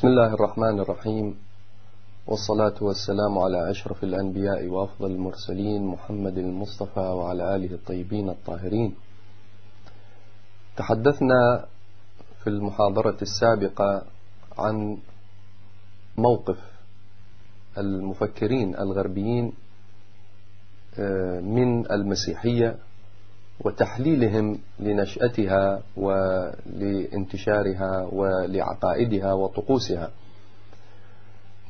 بسم الله الرحمن الرحيم. والصلاة والسلام على أشرف الأنبياء وأفضل المرسلين محمد المصطفى وعلى آله الطيبين الطاهرين. تحدثنا في المحاضرة السابقة عن موقف المفكرين الغربيين آه، من المسيحية وتحليلهم لنشأتها ولانتشارها ولعقائدها وطقوسها.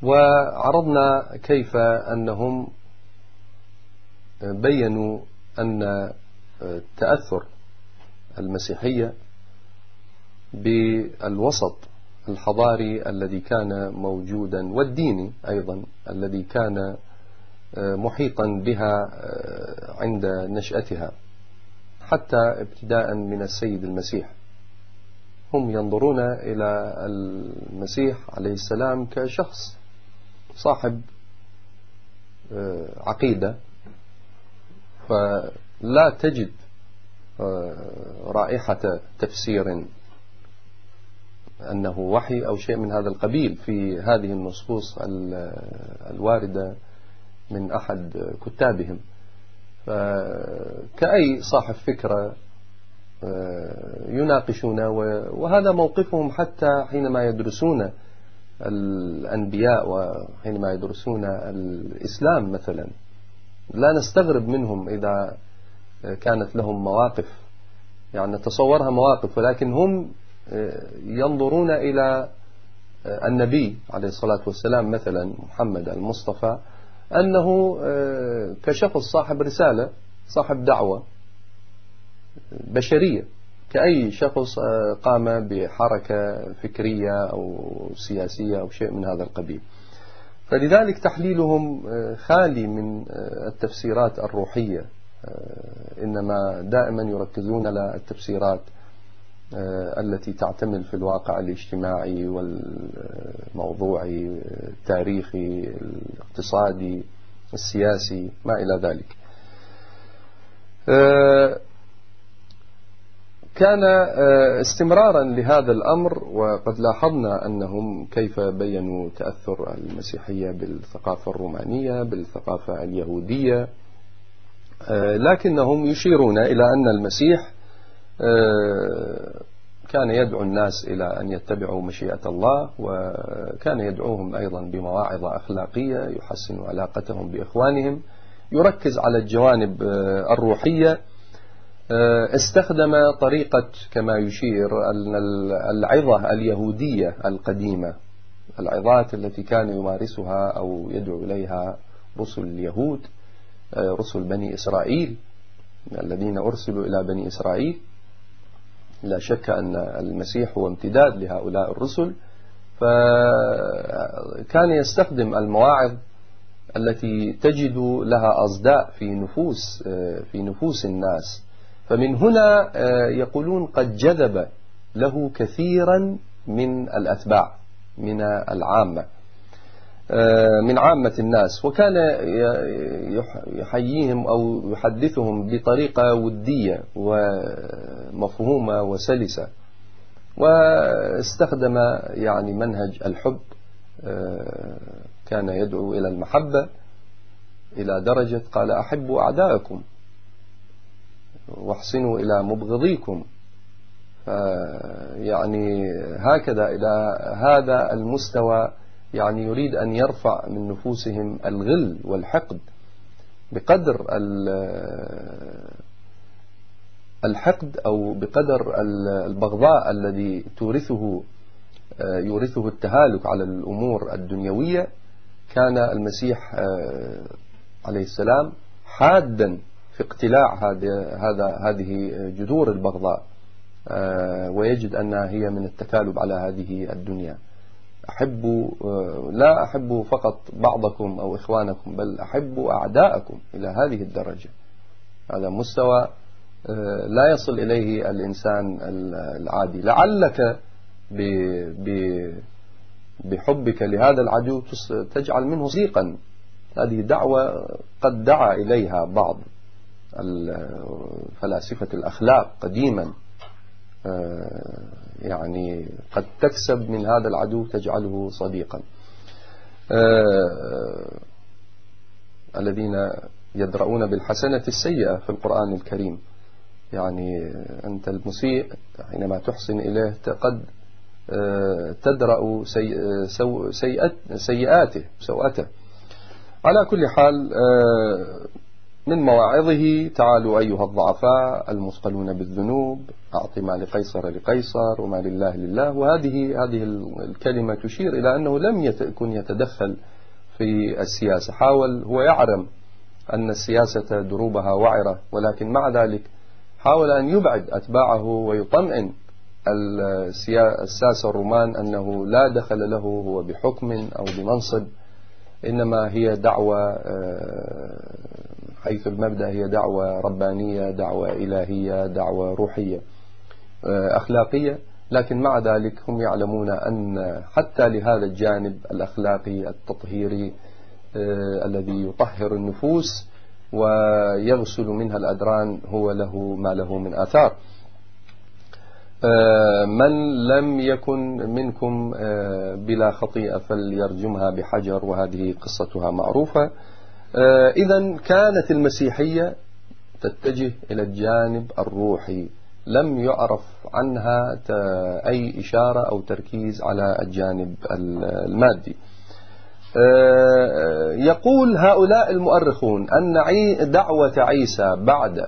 وعرضنا كيف أنهم بينوا أن تأثر المسيحية بالوسط الحضاري الذي كان موجودا والديني أيضا الذي كان محيطا بها عند نشأتها. حتى ابتداء من السيد المسيح. هم ينظرون إلى المسيح عليه السلام كشخص صاحب آه، عقيدة. فلا تجد آه، رائحة تفسير أنه وحي أو شيء من هذا القبيل في هذه النصوص الواردة من أحد كتابهم. كأي صاحب فكرة آه، يناقشون وهذا موقفهم حتى حينما يدرسون الأنبياء وحينما يدرسون الإسلام مثلا. لا نستغرب منهم إذا كانت لهم مواقف. يعني نتصورها مواقف ولكن هم آه، ينظرون إلى النبي عليه الصلاة والسلام مثلا محمد المصطفى أنه آه، كشخص صاحب رسالة صاحب دعوة بشرية. كأي شخص آه، قام بحركة فكرية أو سياسية أو شيء من هذا القبيل. فلذلك تحليلهم آه، خالي من التفسيرات الروحية. إنما دائما يركزون على التفسيرات التي تعتمد في الواقع الاجتماعي والموضوعي التاريخي الاقتصادي السياسي ما إلى ذلك. كان استمرارا لهذا الأمر وقد لاحظنا أنهم كيف بينوا تأثر المسيحية بالثقافة الرومانية بالثقافة اليهودية لكنهم يشيرون إلى أن المسيح آه، كان يدعو الناس إلى أن يتبعوا مشيئة الله وكان يدعوهم أيضا بمواعظ أخلاقية يحسن علاقتهم بإخوانهم يركز على الجوانب آه، الروحية. آه، استخدم طريقة كما يشير العظة اليهودية القديمة العظات التي كان يمارسها أو يدعو إليها رسل اليهود رسل بني إسرائيل الذين أرسلوا إلى بني إسرائيل. لا شك أن المسيح هو امتداد لهؤلاء الرسل فكان يستخدم المواعظ التي تجد لها أصداء في نفوس في نفوس الناس. فمن هنا يقولون قد جذب له كثيرا من الأتباع من العامة. من عامة الناس. وكان يحييهم أو يحدثهم بطريقة ودية ومفهومة وسلسة. واستخدم يعني منهج الحب آه، كان يدعو إلى المحبة إلى درجة قال أحبوا أعداءكم وأحسنوا إلى مبغضيكم. يعني هكذا إلى هذا المستوى يعني يريد أن يرفع من نفوسهم الغل والحقد بقدر الحقد أو بقدر البغضاء الذي تورثه يورثه التهالك على الأمور الدنيوية. كان المسيح عليه السلام حادا في اقتلاع هذا هذه جذور البغضاء. ويجد أنها هي من التكالب على هذه الدنيا. أحب لا أحب فقط بعضكم أو إخوانكم بل أحب أعداءكم إلى هذه الدرجة. هذا مستوى آه، لا يصل إليه الإنسان العادي. لعلك بحبك لهذا العدو تجعل منه صديقا هذه دعوة قد دعا إليها بعض فلاسفة الأخلاق قديما. يعني قد تكسب من هذا العدو تجعله صديقا. الذين يدرؤون بالحسنة السيئة في القرآن الكريم. يعني أنت المسيء حينما تحسن إليه قد آه، تدرأ سيئاته سوءته. على كل حال آه، من مواعظه تعالوا أيها الضعفاء المثقلون بالذنوب أعط ما لقيصر لقيصر وما لله لله. وهذه هذه الكلمة تشير إلى أنه لم يكن يتدخل في السياسة. حاول هو يعلم أن السياسة دروبها وعرة ولكن مع ذلك حاول أن يبعد أتباعه ويطمئن الساسة الرومان أنه لا دخل له هو بحكم أو بمنصب. إنما هي دعوة آه، حيث المبدأ هي دعوة ربانية دعوة إلهية دعوة روحية. أخلاقية لكن مع ذلك هم يعلمون أن حتى لهذا الجانب الأخلاقي التطهيري آه، الذي يطهر النفوس ويغسل منها الأدران هو له ما له من آثار. آه، من لم يكن منكم آه، بلا خطيئة فليرجمها بحجر وهذه قصتها معروفة. إذا كانت المسيحية تتجه إلى الجانب الروحي. لم يعرف عنها أي إشارة أو تركيز على الجانب المادي. آه، يقول هؤلاء المؤرخون أن دعوة عيسى بعد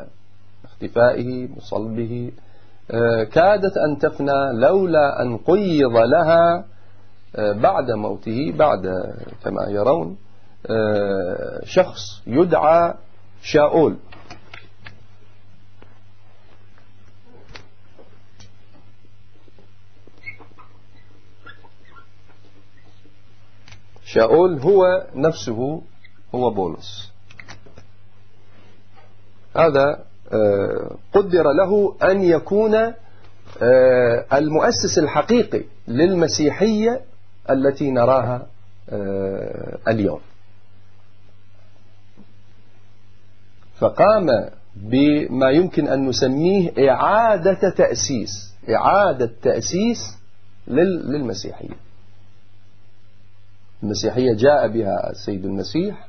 اختفائه وصلبه آه، كادت أن تفنى لولا أن قيض لها آه، بعد موته بعد كما يرون شخص يدعى شاول شاول هو نفسه هو بولس. هذا آه، قدر له أن يكون آه، المؤسس الحقيقي للمسيحية التي نراها آه، اليوم. فقام بما يمكن أن نسميه إعادة تأسيس إعادة تأسيس للمسيحية. المسيحية جاء بها السيد المسيح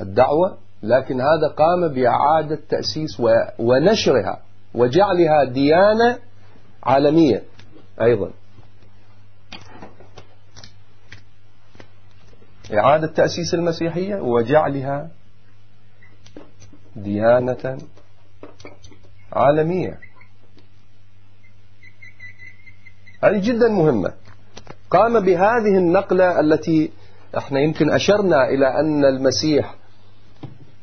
الدعوة لكن هذا قام بإعادة تأسيس ونشرها وجعلها ديانة عالمية أيضا. إعادة تأسيس المسيحية وجعلها ديانة عالمية. هذه جدا مهمة. قام بهذه النقلة التي إحنا يمكن أشرنا إلى أن المسيح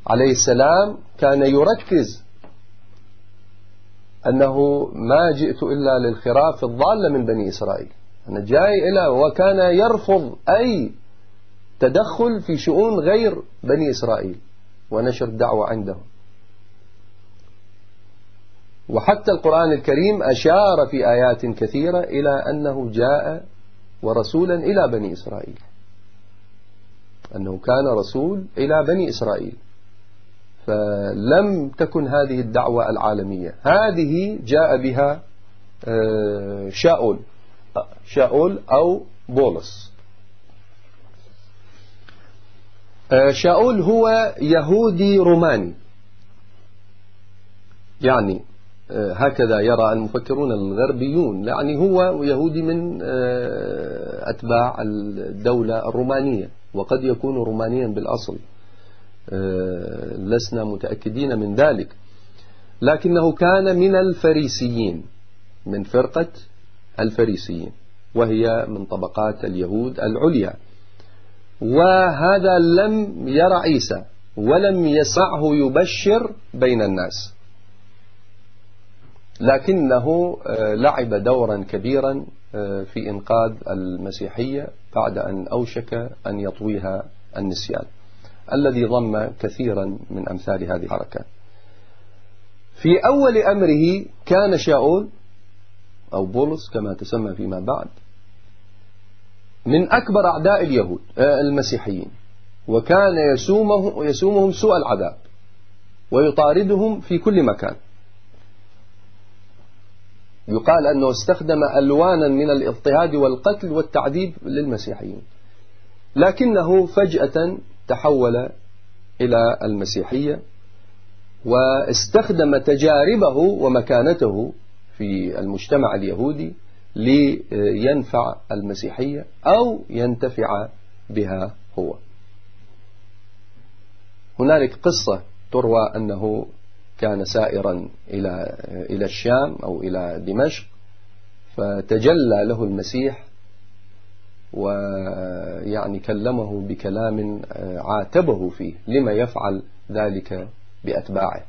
عليه السلام كان يركز أنه ما جئت إلا للخراف الضالة من بني إسرائيل. أنا جاي إلى وكان يرفض أي تدخل في شؤون غير بني إسرائيل ونشر الدعوة عندهم. وحتى القرآن الكريم أشار في آيات كثيرة إلى أنه جاء ورسولا إلى بني إسرائيل. أنه كان رسول إلى بني إسرائيل. فلم تكن هذه الدعوة العالمية. هذه جاء بها آه، شاول شاول أو بولس. آه، شاول هو يهودي روماني. يعني هكذا يرى المفكرون الغربيون يعني هو يهودي من آه، أتباع الدولة الرومانية وقد يكون رومانيا بالأصل آه، لسنا متأكدين من ذلك. لكنه كان من الفريسيين من فرقة الفريسيين وهي من طبقات اليهود العليا. وهذا لم يرى عيسى ولم يسعه يبشر بين الناس. لكنه آه، لعب دورا كبيرا آه، في إنقاذ المسيحية بعد أن أوشك أن يطويها النسيان الذي ضم كثيرا من أمثال هذه الحركات. في أول أمره كان شاول أو بولس كما تسمى فيما بعد من أكبر أعداء اليهود آه، المسيحيين وكان يسومه يسومهم سوء العذاب ويطاردهم في كل مكان. يقال أنه استخدم ألوانا من الاضطهاد والقتل والتعذيب للمسيحيين. لكنه فجأة تحول إلى المسيحية واستخدم تجاربه ومكانته في المجتمع اليهودي لينفع المسيحية أو ينتفع بها هو. هنالك قصة تروى أنه كان سائرا إلى إلى الشام أو إلى دمشق فتجلى له المسيح ويعني كلمه بكلام عاتبه فيه لما يفعل ذلك بأتباعه؟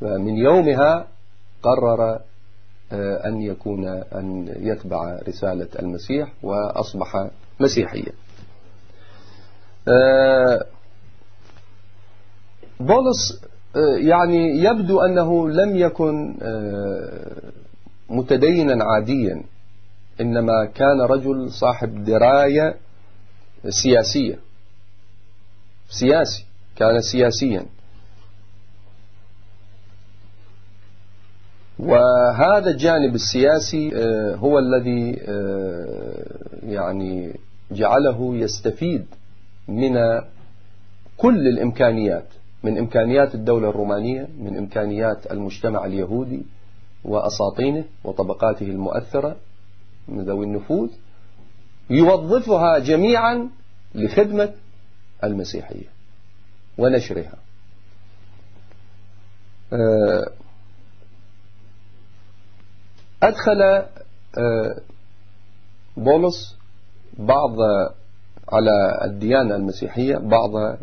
فمن يومها قرر أن يكون أن يتبع رسالة المسيح وأصبح مسيحيا. بولس يعني يبدو أنه لم يكن متدينا عاديا إنما كان رجل صاحب دراية سياسية. سياسي كان سياسيا. وهذا الجانب السياسي آه، هو الذي آه، يعني جعله يستفيد من كل الإمكانيات. من إمكانيات الدولة الرومانية من إمكانيات المجتمع اليهودي وأساطينه وطبقاته المؤثرة من ذوي النفوذ يوظفها جميعا لخدمة المسيحية ونشرها. آه، أدخل آه، بولس بعض على الديانة المسيحية بعض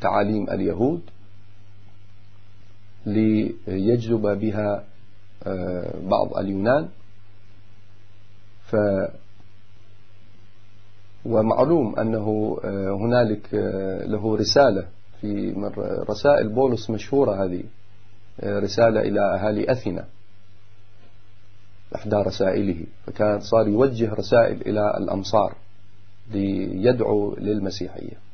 تعاليم اليهود ليجذب بها آه، بعض اليونان. ف ومعلوم أنه آه، هنالك له رسالة في رسائل بولس مشهورة هذه رسالة إلى أهالي أثينا إحدى رسائله فكان صار يوجه رسائل إلى الأمصار ليدعو للمسيحية.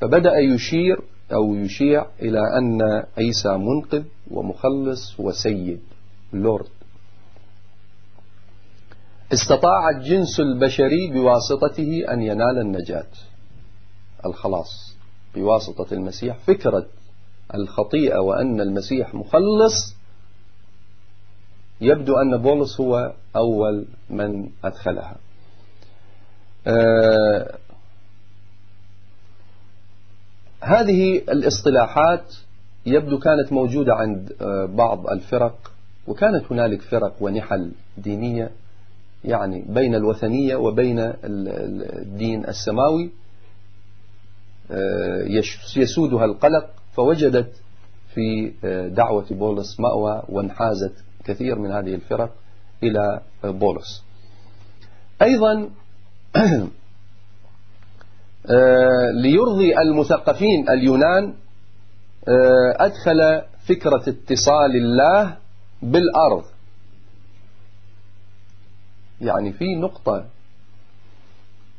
فبدأ يشير أو يشيع إلى أن عيسى منقذ ومخلص وسيد لورد. استطاع الجنس البشري بواسطته أن ينال النجاة. الخلاص. بواسطة المسيح فكرة الخطيئة وأن المسيح مخلص. يبدو أن بولس هو أول من أدخلها. آه هذه الاصطلاحات يبدو كانت موجودة عند آه بعض الفرق وكانت هنالك فرق ونحل دينية يعني بين الوثنية وبين الدين السماوي. آه يسودها القلق فوجدت في آه، دعوة بولس مأوى وانحازت كثير من هذه الفرق إلى بولس. أيضا ليرضي المثقفين اليونان آه، أدخل فكرة اتصال الله بالأرض. يعني في نقطة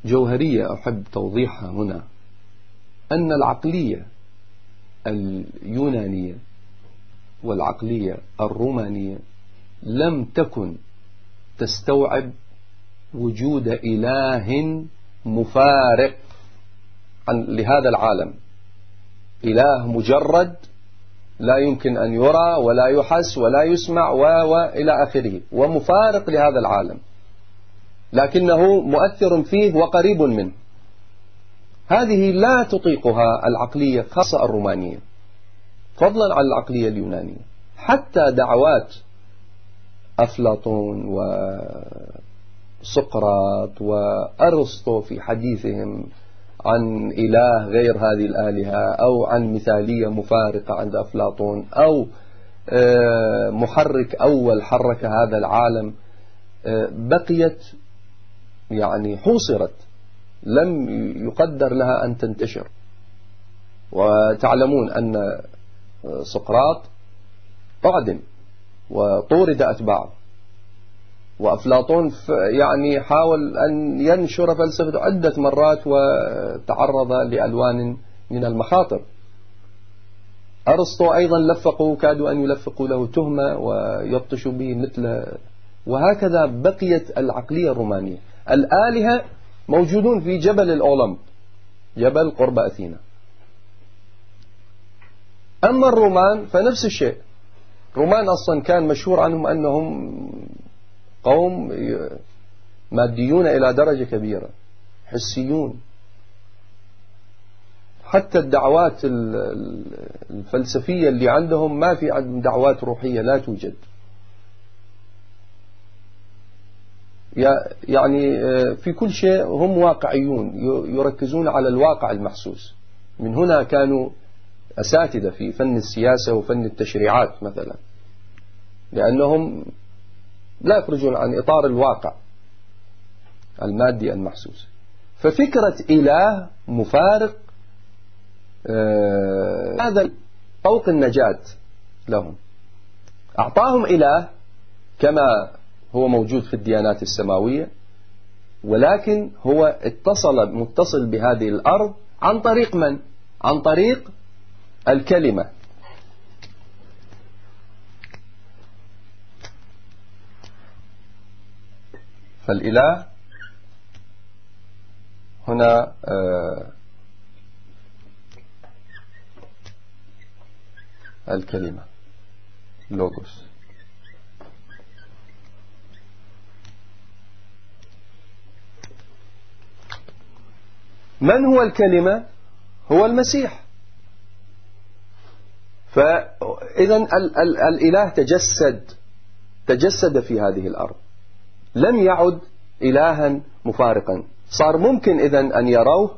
جوهرية أحب توضيحها هنا أن العقلية اليونانية والعقلية الرومانية لم تكن تستوعب وجود إله مفارق. عن لهذا العالم. إله مجرد لا يمكن أن يرى ولا يحس ولا يسمع وإلى آخره ومفارق لهذا العالم. لكنه مؤثر فيه وقريب منه. هذه لا تطيقها العقلية خاصة الرومانية. فضلا عن العقلية اليونانية. حتى دعوات أفلاطون وسقراط وأرسطو في حديثهم عن إله غير هذه الآلهة أو عن مثالية مفارقة عند أفلاطون أو آه، محرك أول حرك هذا العالم آه، بقيت يعني حوصرت لم يقدر لها أن تنتشر. وتعلمون أن سقراط أعدم وطورد أتباعه. وأفلاطون يعني حاول أن ينشر فلسفته عدة مرات وتعرض لألوان من المخاطر. أرسطو أيضا لفقوا كادوا أن يلفقوا له تهمة ويبطشوا به مثل وهكذا بقيت العقلية الرومانية. الآلهة موجودون في جبل الأولمب جبل قرب أثينا. أما الرومان فنفس الشيء. الرومان أصلا كان مشهور عنهم أنهم قوم ماديون إلى درجة كبيرة حسيون. حتى الدعوات الفلسفية اللي عندهم ما في عندهم دعوات روحية لا توجد. يعني آه، في كل شيء هم واقعيون يركزون على الواقع المحسوس. من هنا كانوا أساتذة في فن السياسة وفن التشريعات مثلا. لأنهم لا يخرجون عن إطار الواقع المادي المحسوس. ففكرة إله مفارق آه هذا طوق النجاة لهم. أعطاهم إله كما هو موجود في الديانات السماوية ولكن هو اتصل متصل بهذه الأرض عن طريق من؟ عن طريق الكلمة. فالإله هنا آه الكلمة لوغوس. من هو الكلمة؟ هو المسيح. فإذا الإله تجسد تجسد في هذه الأرض. لم يعد إلها مفارقا. صار ممكن إذا أن يروه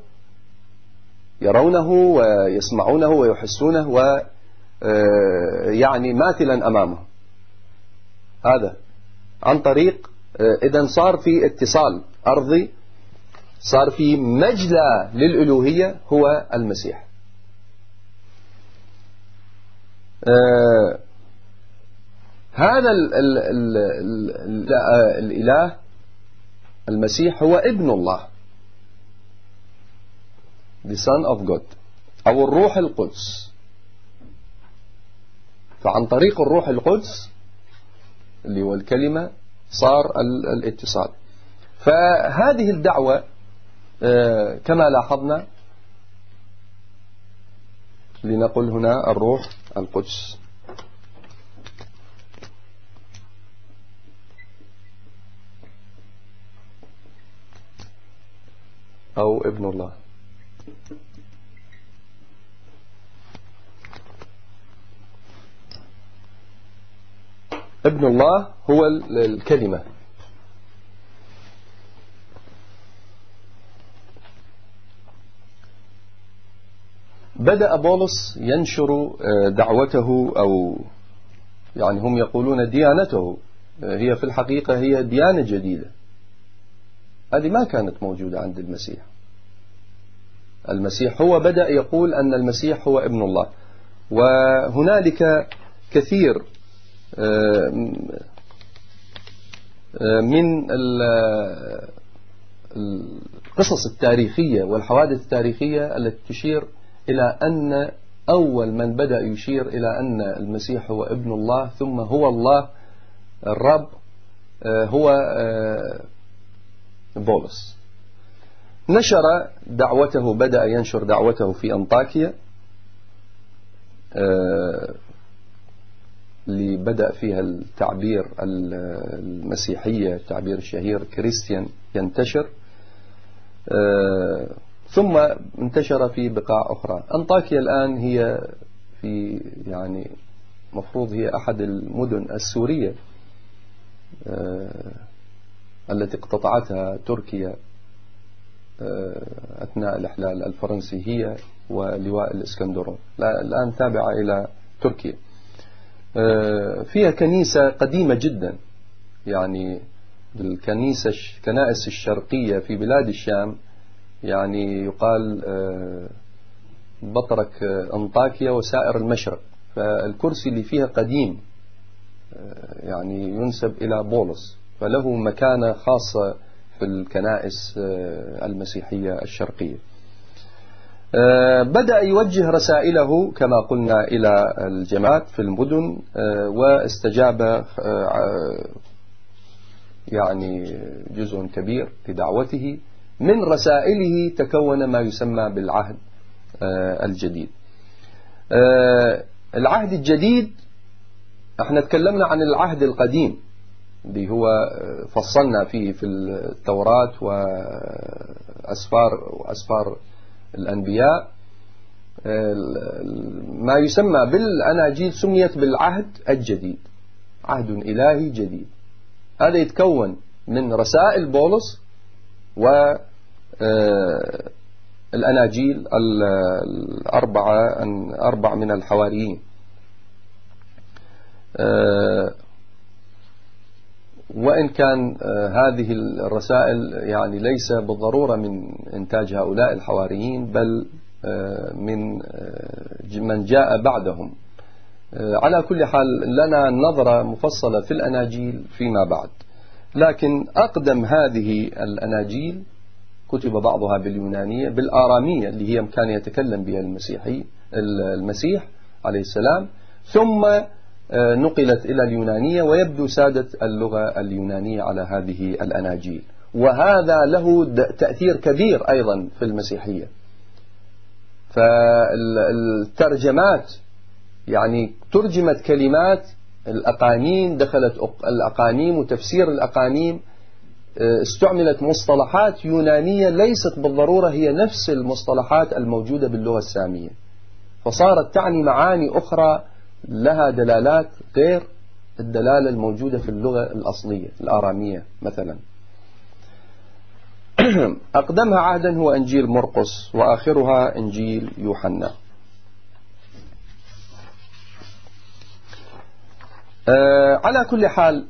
يرونه ويسمعونه ويحسونه و آه، ماثلا أمامه. هذا عن طريق آه، إذا صار في اتصال أرضي صار في مجلى للألوهية هو المسيح. آه هذا ال ال ال ال الإله المسيح هو ابن الله. The son of God. أو الروح القدس. فعن طريق الروح القدس اللي هو الكلمة صار الاتصال. فهذه الدعوة آه، كما لاحظنا لنقل هنا الروح القدس. أو ابن الله. ابن الله هو الكلمة. بدأ بولس ينشر آه، دعوته أو يعني هم يقولون ديانته. آه، هي في الحقيقة هي ديانة جديدة. هذه ما كانت موجودة عند المسيح. المسيح هو بدأ يقول أن المسيح هو ابن الله. وهنالك كثير آه، من القصص التاريخية والحوادث التاريخية التي تشير إلى أن أول من بدأ يشير إلى أن المسيح هو ابن الله ثم هو الله الرب آه، هو آه، بولس. نشر دعوته بدأ ينشر دعوته في أنطاكيا آه، اللي بدأ فيها التعبير المسيحية التعبير الشهير كريستيان ينتشر ثم انتشر في بقاع أخرى. أنطاكيا الآن هي في يعني مفروض هي أحد المدن السورية آه، التي اقتطعتها تركيا آه، أثناء الإحلال الفرنسي هي ولواء الإسكندرون الآن تابعة إلى تركيا. آه، فيها كنيسة قديمة جدا. يعني الكنيسة كنائس الشرقية في بلاد الشام يعني يقال آه، بطرك أنطاكيا وسائر المشرق. فالكرسي اللي فيها قديم يعني ينسب إلى بولس. فله مكانة خاصة في الكنائس المسيحية الشرقية. آه، بدأ يوجه رسائله كما قلنا إلى الجماعات في المدن آه، واستجاب آه، يعني جزء كبير لدعوته من رسائله تكون ما يسمى بالعهد الجديد. العهد الجديد إحنا تكلمنا عن العهد القديم. اللي هو فصلنا فيه في التوراة وأسفار وأسفار الأنبياء. ما يسمى بالأناجيل سميت بالعهد الجديد. عهد إلهي جديد. هذا يتكون من رسائل بولس و آه، الأناجيل الأربعة أربع من الحواريين. آه، وإن كان آه، هذه الرسائل يعني ليس بالضرورة من إنتاج هؤلاء الحواريين بل آه، من آه، من جاء بعدهم. على كل حال لنا نظرة مفصلة في الأناجيل فيما بعد. لكن أقدم هذه الأناجيل كتب بعضها باليونانية بالآرامية اللي هي كان يتكلم بها المسيحي المسيح عليه السلام. ثم نقلت إلى اليونانية ويبدو سادة اللغة اليونانية على هذه الأناجيل. وهذا له تأثير كبير أيضا في المسيحية. فالترجمات يعني ترجمت كلمات الأقانيم دخلت الأقانيم وتفسير الأقانيم آه، استعملت مصطلحات يونانية ليست بالضرورة هي نفس المصطلحات الموجودة باللغة السامية. فصارت تعني معاني أخرى لها دلالات غير الدلالة الموجودة في اللغة الأصلية الآرامية مثلا. أقدمها عهدا هو إنجيل مرقس وآخرها إنجيل يوحنا. آه، على كل حال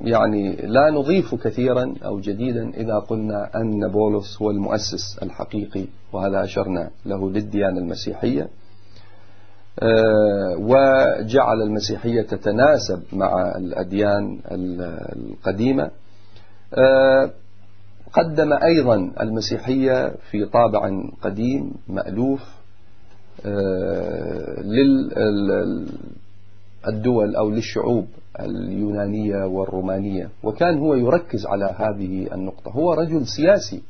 يعني لا نضيف كثيرا أو جديدا إذا قلنا أن بولس هو المؤسس الحقيقي وهذا أشرنا له للديانة المسيحية. وجعل المسيحية تتناسب مع الأديان القديمة. آه، قدم أيضا المسيحية في طابع قديم مألوف آه، للدول أو للشعوب اليونانية والرومانية. وكان هو يركز على هذه النقطة. هو رجل سياسي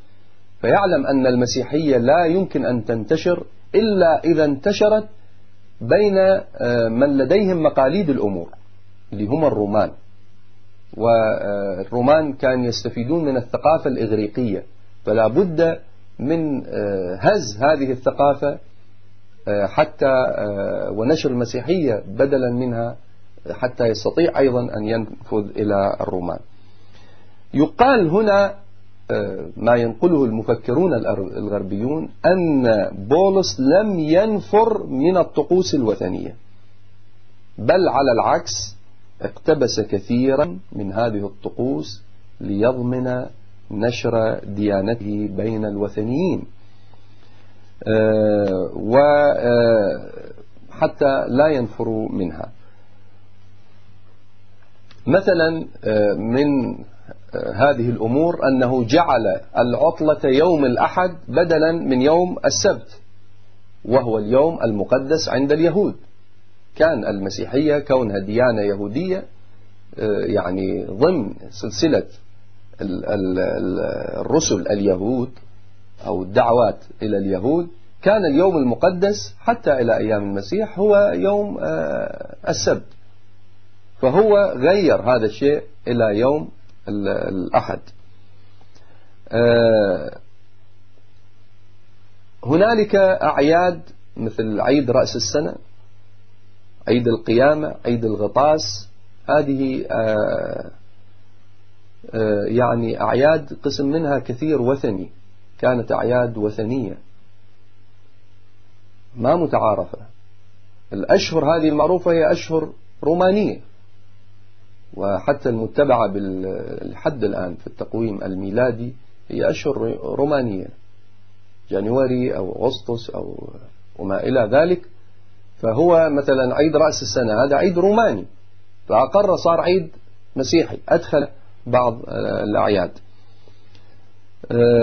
فيعلم أن المسيحية لا يمكن أن تنتشر إلا إذا انتشرت بين آه، من لديهم مقاليد الأمور اللي هم الرومان. والرومان كان يستفيدون من الثقافة الإغريقية. فلا بد من آه، هز هذه الثقافة آه، حتى ونشر المسيحية بدلا منها حتى يستطيع أيضا أن ينفذ إلى الرومان. يقال هنا ما ينقله المفكرون الغربيون أن بولس لم ينفر من الطقوس الوثنية بل على العكس اقتبس كثيرا من هذه الطقوس ليضمن نشر ديانته بين الوثنيين. آه، وحتى آه، لا ينفروا منها. مثلا آه، من هذه الأمور أنه جعل العطلة يوم الأحد بدلا من يوم السبت وهو اليوم المقدس عند اليهود. كان المسيحية كونها ديانة يهودية آه، يعني ضمن سلسلة الرسل اليهود أو الدعوات إلى اليهود. كان اليوم المقدس حتى إلى أيام المسيح هو يوم آه، السبت. فهو غير هذا الشيء إلى يوم الأحد. آه، هنالك أعياد مثل عيد رأس السنة عيد القيامة عيد الغطاس. هذه آه، آه، يعني أعياد قسم منها كثير وثني. كانت أعياد وثنية. ما متعارفة. الأشهر هذه المعروفة هي أشهر رومانية. وحتى المتبعة بالحد الآن في التقويم الميلادي هي أشهر رومانية. جانيوري أو أغسطس أو وما إلى ذلك. فهو مثلا عيد رأس السنة هذا عيد روماني. فأقر صار عيد مسيحي أدخل بعض الأعياد.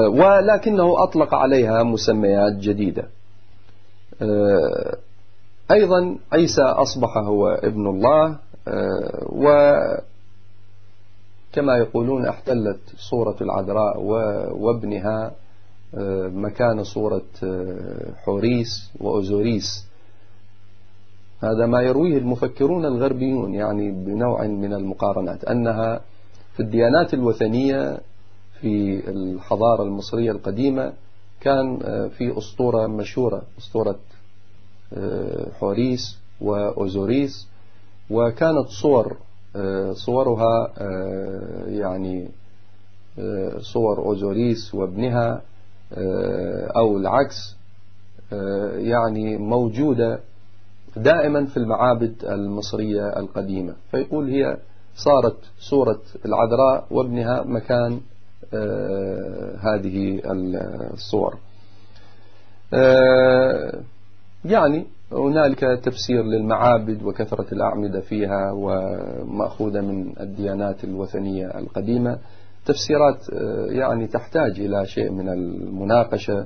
ولكنه أطلق عليها مسميات جديدة. أيضا عيسى أصبح هو ابن الله. وكما يقولون احتلت صورة العذراء وابنها مكان صورة حوريس وأوزوريس هذا ما يرويه المفكرون الغربيون يعني بنوع من المقارنات أنها في الديانات الوثنية في الحضارة المصرية القديمة كان في أسطورة مشهورة أسطورة حوريس وأوزوريس وكانت صور صورها يعني صور أوزوريس وابنها أو العكس يعني موجودة دائما في المعابد المصرية القديمة. فيقول هي صارت صورة العذراء وابنها مكان هذه الصور. يعني هنالك تفسير للمعابد وكثرة الأعمدة فيها ومأخوذة من الديانات الوثنية القديمة. تفسيرات يعني تحتاج إلى شيء من المناقشة.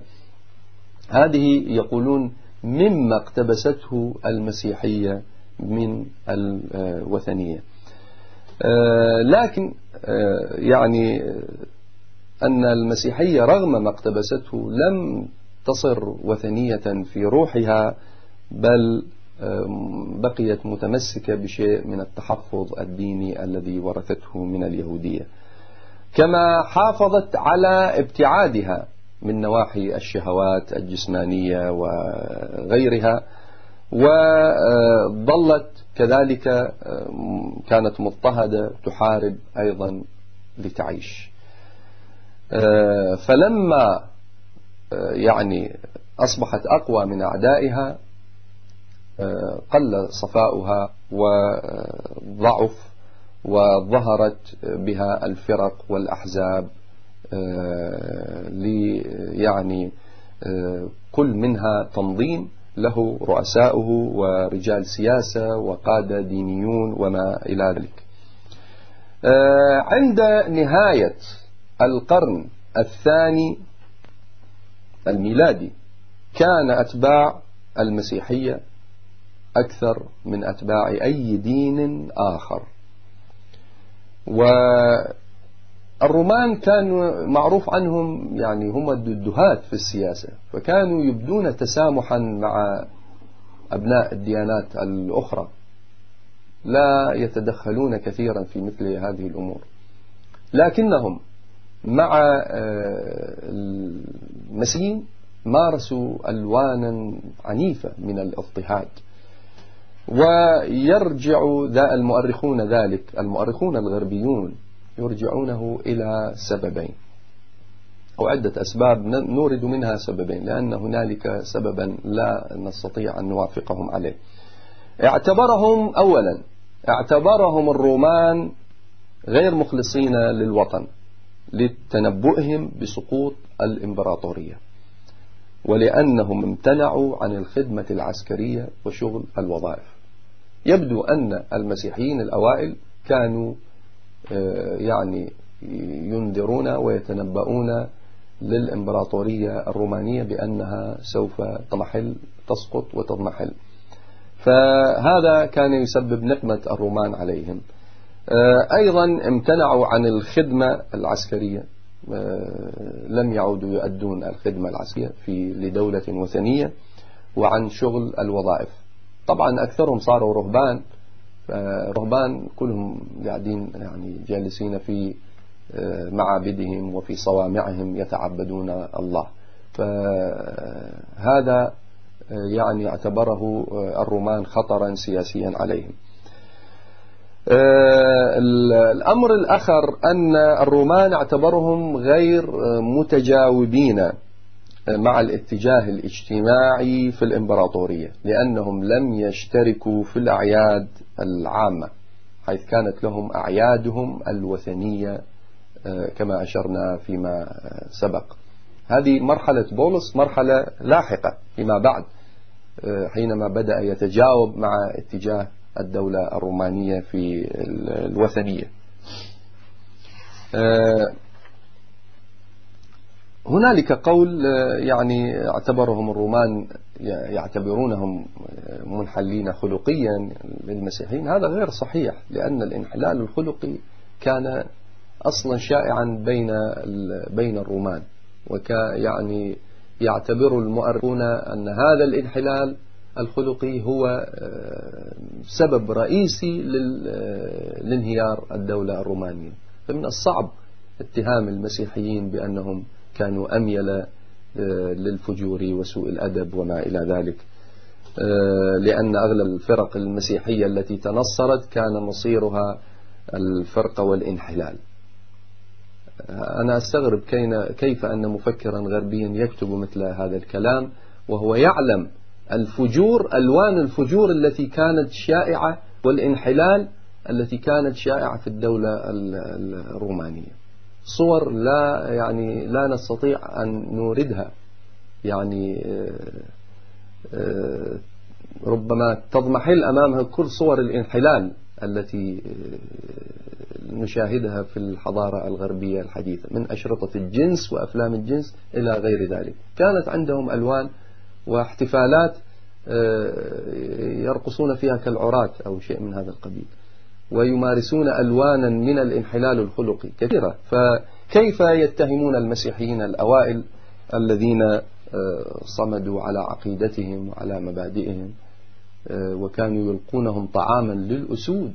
هذه يقولون مما اقتبسته المسيحية من الوثنية. لكن يعني أن المسيحية رغم ما اقتبسته لم تصر وثنية في روحها. بل بقيت متمسكة بشيء من التحفظ الديني الذي ورثته من اليهودية. كما حافظت على ابتعادها من نواحي الشهوات الجسمانية وغيرها وظلت كذلك كانت مضطهدة تحارب أيضا لتعيش. فلما يعني أصبحت أقوى من أعدائها قل صفاؤها وضعف وظهرت بها الفرق والأحزاب لي يعني كل منها تنظيم له رؤساؤه ورجال سياسة وقادة دينيون وما إلى ذلك. عند نهاية القرن الثاني الميلادي كان أتباع المسيحية أكثر من أتباع أي دين آخر. والرومان كانوا معروف عنهم يعني هم الدهات في السياسة فكانوا يبدون تسامحا مع أبناء الديانات الأخرى. لا يتدخلون كثيرا في مثل هذه الأمور. لكنهم مع المسيحيين مارسوا ألوانا عنيفة من الاضطهاد. ويرجع ذا المؤرخون ذلك المؤرخون الغربيون يرجعونه إلى سببين أو عدة أسباب نورد منها سببين لأن هنالك سببا لا نستطيع أن نوافقهم عليه. اعتبرهم أولا اعتبرهم الرومان غير مخلصين للوطن لتنبؤهم بسقوط الإمبراطورية ولأنهم امتنعوا عن الخدمة العسكرية وشغل الوظائف. يبدو أن المسيحيين الأوائل كانوا آه، يعني ينذرون ويتنبؤون للإمبراطورية الرومانية بأنها سوف تضمحل تسقط وتضمحل. فهذا كان يسبب نقمة الرومان عليهم. آه، أيضا امتنعوا عن الخدمة العسكرية. آه، لم يعودوا يؤدون الخدمة العسكرية في لدولة وثنية وعن شغل الوظائف. طبعا أكثرهم صاروا رهبان رهبان كلهم قاعدين يعني جالسين في آه، معابدهم وفي صوامعهم يتعبدون الله. فهذا يعني اعتبره الرومان خطرا سياسيا عليهم. آه، الأمر الآخر أن الرومان اعتبرهم غير متجاوبين. آه، مع الاتجاه الاجتماعي في الإمبراطورية لأنهم لم يشتركوا في الأعياد العامة حيث كانت لهم أعيادهم الوثنية آه، كما أشرنا فيما سبق. هذه مرحلة بولس مرحلة لاحقة فيما بعد حينما بدأ يتجاوب مع اتجاه الدولة الرومانية في الوثنية. آه، هنالك قول يعني اعتبرهم الرومان يعتبرونهم منحلين خلقيا للمسيحيين. هذا غير صحيح لأن الانحلال الخلقي كان أصلا شائعا بين بين الرومان وكا يعني يعتبر المؤرخون أن هذا الانحلال الخلقي هو آه، سبب رئيسي لانهيار الدولة الرومانية. فمن الصعب اتهام المسيحيين بأنهم كانوا أميل آه، للفجور وسوء الأدب وما إلى ذلك. آه، لأن أغلب الفرق المسيحية التي تنصرت كان مصيرها الفرقة والانحلال. أنا أستغرب كيف أن مفكرا غربيا يكتب مثل هذا الكلام وهو يعلم الفجور ألوان الفجور التي كانت شائعة والانحلال التي كانت شائعة في الدولة الرومانية. صور لا يعني لا نستطيع أن نوردها. يعني آه، آه، ربما تضمحل أمامها كل صور الانحلال التي آه، نشاهدها في الحضارة الغربية الحديثة من أشرطة الجنس وأفلام الجنس إلى غير ذلك. كانت عندهم ألوان واحتفالات يرقصون فيها كالعراة أو شيء من هذا القبيل. ويمارسون ألوانا من الانحلال الخلقي كثيرة. فكيف يتهمون المسيحيين الأوائل الذين آه، صمدوا على عقيدتهم وعلى مبادئهم آه، وكانوا يلقونهم طعاما للأسود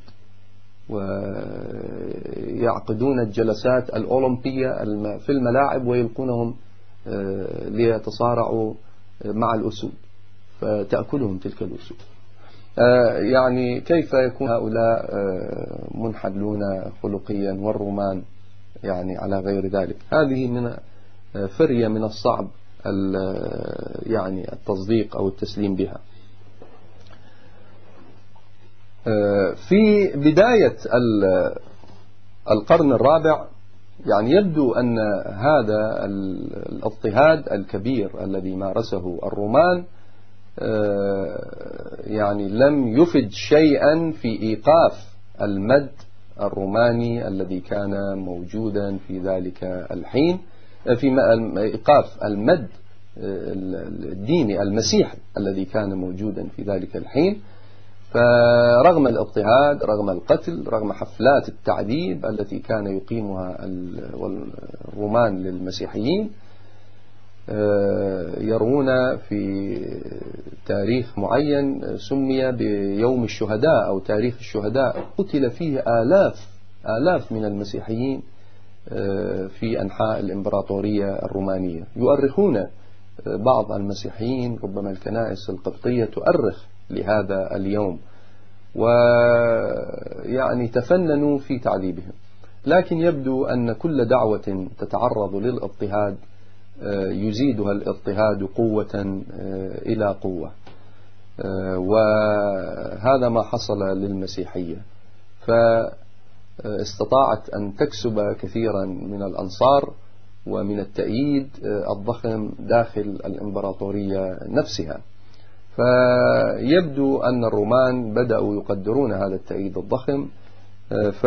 ويعقدون الجلسات الأولمبية في الملاعب ويلقونهم آه، ليتصارعوا مع الأسود فتأكلهم تلك الأسود. يعني كيف يكون هؤلاء آه، منحلون خلقيا والرومان يعني على غير ذلك؟ هذه من آه، فرية من الصعب يعني التصديق أو التسليم بها. في بداية القرن الرابع يعني يبدو أن هذا الاضطهاد الكبير الذي مارسه الرومان آه، يعني لم يفد شيئا في إيقاف المد الروماني الذي كان موجودا في ذلك الحين آه، في إيقاف المد آه، الديني المسيحي الذي كان موجودا في ذلك الحين. فرغم الاضطهاد رغم القتل رغم حفلات التعذيب التي كان يقيمها الرومان للمسيحيين آه، يرون في تاريخ معين سمي بيوم الشهداء أو تاريخ الشهداء. قتل فيه آلاف آلاف من المسيحيين آه، في أنحاء الإمبراطورية الرومانية. يؤرخون آه، بعض المسيحيين ربما الكنائس القبطية تؤرخ لهذا اليوم. ويعني تفننوا في تعذيبهم. لكن يبدو أن كل دعوة تتعرض للاضطهاد آه، يزيدها الاضطهاد قوة آه، إلى قوة. آه، وهذا ما حصل للمسيحية. فاستطاعت أن تكسب كثيرا من الأنصار ومن التأييد الضخم داخل الإمبراطورية نفسها. فيبدو أن الرومان بدأوا يقدرون هذا التأييد الضخم ف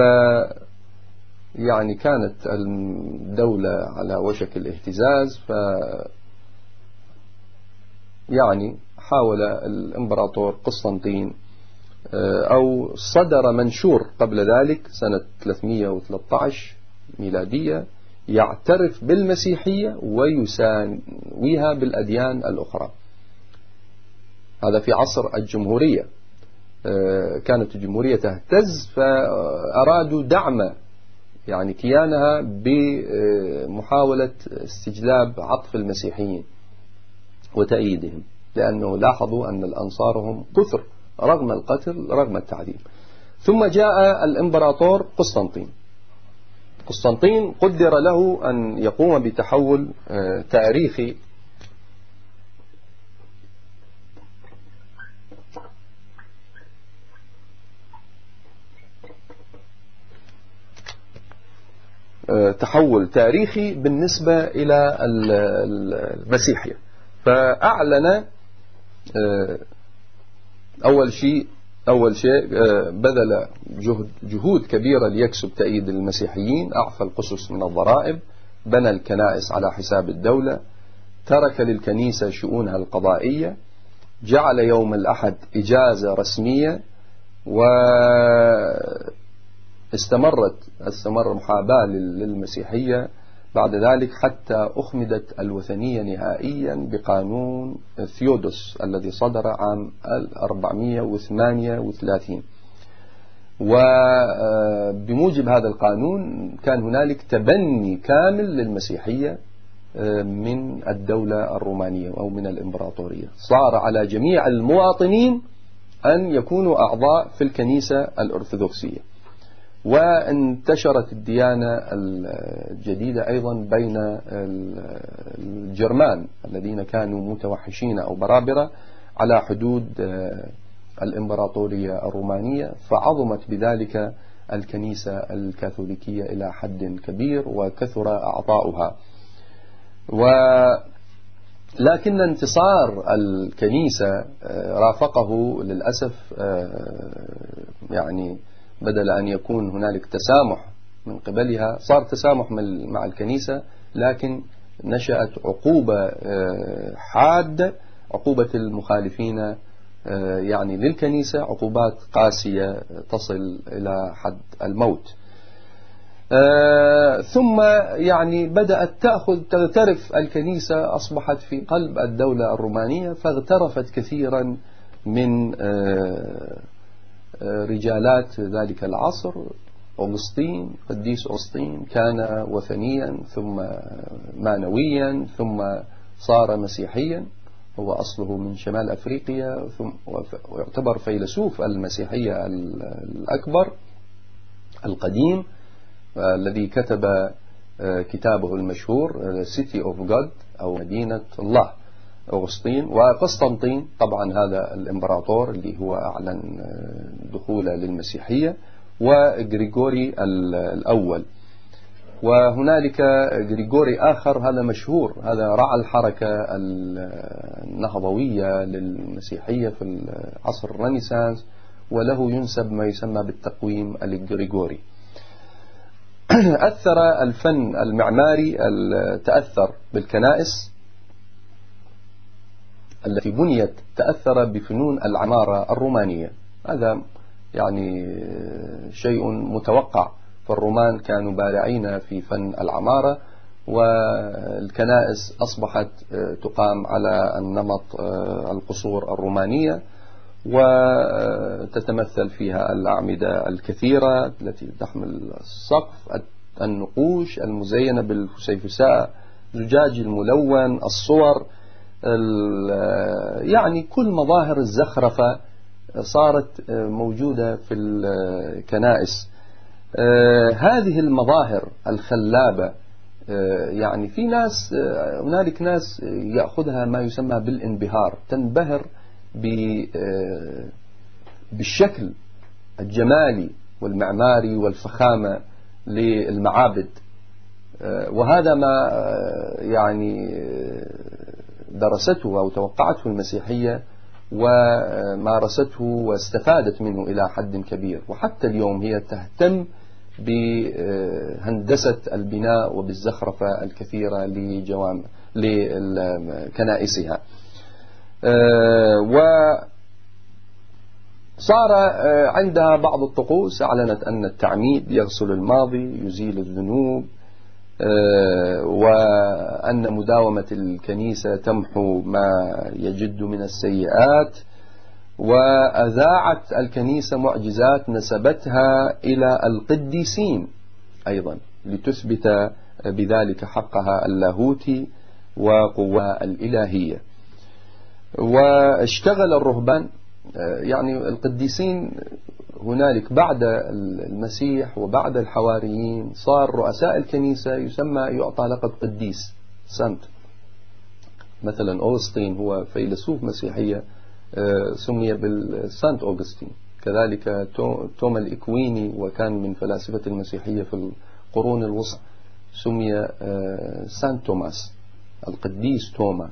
يعني كانت الدولة على وشك الاهتزاز ف يعني حاول الإمبراطور قسطنطين آه، أو صدر منشور قبل ذلك سنة 313 ميلادية يعترف بالمسيحية ويساويها بالأديان الأخرى. هذا في عصر الجمهورية آه، كانت الجمهورية تهتز فأرادوا دعم يعني كيانها بمحاولة استجلاب عطف المسيحيين وتأييدهم لأنه لاحظوا أن الأنصار هم كثر رغم القتل رغم التعذيب. ثم جاء الإمبراطور قسطنطين. قسطنطين قدر له أن يقوم بتحول آه، تاريخي تحول تاريخي بالنسبة إلى المسيحية. فأعلن آه، أول شيء أول شيء آه، بذل جهد جهود كبيرة ليكسب تأييد المسيحيين أعفى القسس من الضرائب بنى الكنائس على حساب الدولة ترك للكنيسة شؤونها القضائية جعل يوم الأحد إجازة رسمية واستمرت استمر محاباة للمسيحية. بعد ذلك حتى أخمدت الوثنية نهائيا بقانون ثيودوس الذي صدر عام 438 وبموجب هذا القانون كان هنالك تبني كامل للمسيحية آه، من الدولة الرومانية أو من الإمبراطورية. صار على جميع المواطنين أن يكونوا أعضاء في الكنيسة الأرثوذكسية. وانتشرت الديانة الجديدة أيضا بين الجرمان الذين كانوا متوحشين أو برابرة على حدود آه، الإمبراطورية الرومانية فعظمت بذلك الكنيسة الكاثوليكية إلى حد كبير وكثر أعطاؤها و لكن انتصار الكنيسة آه، رافقه للأسف آه، يعني بدل أن يكون هنالك تسامح من قبلها صار تسامح مع الكنيسة لكن نشأت عقوبة آه، حادة عقوبة المخالفين يعني للكنيسة عقوبات قاسية تصل إلى حد الموت. آه، ثم يعني بدأت تأخذ تغترف الكنيسة أصبحت في قلب الدولة الرومانية فاغترفت كثيرا من آه، آه، رجالات ذلك العصر أغسطين قديس أغسطين كان وثنيا ثم مانويا ثم صار مسيحيا هو أصله من شمال أفريقيا ثم ويعتبر فيلسوف المسيحية الأكبر القديم الذي كتب آه، كتابه المشهور آه، City of God أو مدينة الله. أغسطين وقسطنطين. طبعا هذا الإمبراطور اللي هو أعلن آه، دخوله للمسيحية وغريغوري الأول. وهنالك غريغوري آخر هذا مشهور. هذا رعى الحركة النهضوية للمسيحية في عصر الرنيسانس وله ينسب ما يسمى بالتقويم الغريغوري. أثر الفن المعماري تأثر بالكنائس. التي بنيت تأثر بفنون العمارة الرومانية. هذا يعني شيء متوقع. فالرومان كانوا بارعين في فن العمارة والكنائس أصبحت تقام على النمط القصور الرومانية وتتمثل فيها الأعمدة الكثيرة التي تحمل السقف النقوش المزينة بالفسيفساء زجاج الملون الصور. يعني كل مظاهر الزخرفة صارت موجودة في الكنائس. هذه المظاهر الخلابة يعني في ناس هنالك ناس يأخذها ما يسمى بالانبهار تنبهر آه، بالشكل الجمالي والمعماري والفخامة للمعابد. آه، وهذا ما آه، يعني درسته أو توقعته المسيحية ومارسته واستفادت منه إلى حد كبير. وحتى اليوم هي تهتم بهندسة البناء وبالزخرفة الكثيرة لجوامع لكنائسها. وصار عندها بعض الطقوس أعلنت أن التعميد يغسل الماضي يزيل الذنوب وأن مداومة الكنيسة تمحو ما يجد من السيئات وأذاعت الكنيسة معجزات نسبتها إلى القديسين أيضا لتثبت بذلك حقها اللاهوتي وقوى الإلهية. واشتغل الرهبان آه، يعني القديسين هنالك بعد المسيح وبعد الحواريين صار رؤساء الكنيسة يسمى يعطى لقب قديس سانت. مثلا أوغسطين هو فيلسوف مسيحية آه، سمي بالسانت أوغسطين كذلك توما الإكويني وكان من فلاسفة المسيحية في القرون الوسطى سمي آه، سانت توماس القديس توما.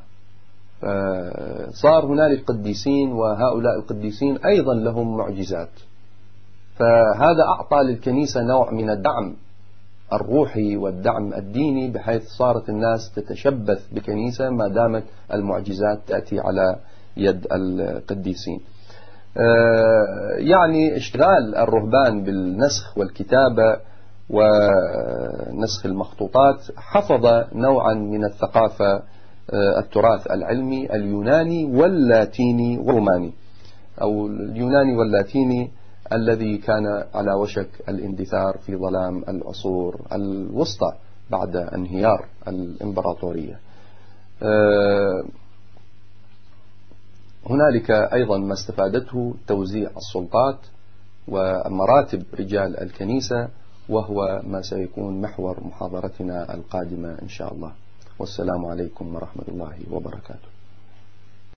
فصار هنالك قديسين وهؤلاء القديسين أيضا لهم معجزات. فهذا أعطى للكنيسة نوع من الدعم الروحي والدعم الديني بحيث صارت الناس تتشبث بكنيسة ما دامت المعجزات تأتي على يد القديسين. آه، يعني اشتغال الرهبان بالنسخ والكتابة ونسخ المخطوطات حفظ نوعا من الثقافة آه، التراث العلمي اليوناني واللاتيني والروماني. أو اليوناني واللاتيني الذي كان على وشك الاندثار في ظلام العصور الوسطى بعد انهيار الإمبراطورية. آه، هنالك أيضا ما استفادته توزيع السلطات ومراتب رجال الكنيسة وهو ما سيكون محور محاضرتنا القادمة إن شاء الله. والسلام عليكم ورحمة الله وبركاته.